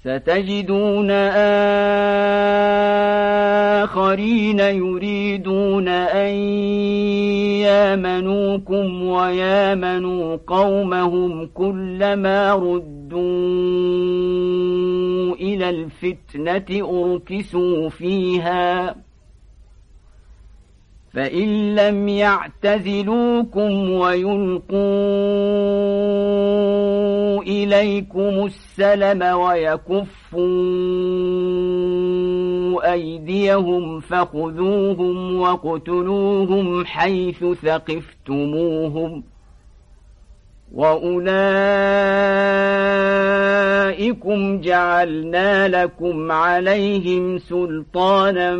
ستجدون آخرين يريدون أن يامنوكم ويامنوا قومهم كلما ردوا إلى الفتنة أركسوا فيها فإن لم يعتزلوكم ويلقوا إليكم السلم ويكفوا أيديهم فخذوهم وَاقْتُلُوهُمْ حيث ثقفتموهم وأولئكم جعلنا لكم عليهم سلطانا